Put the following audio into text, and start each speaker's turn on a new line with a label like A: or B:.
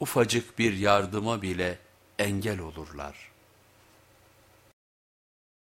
A: ufacık bir yardıma bile engel olurlar.''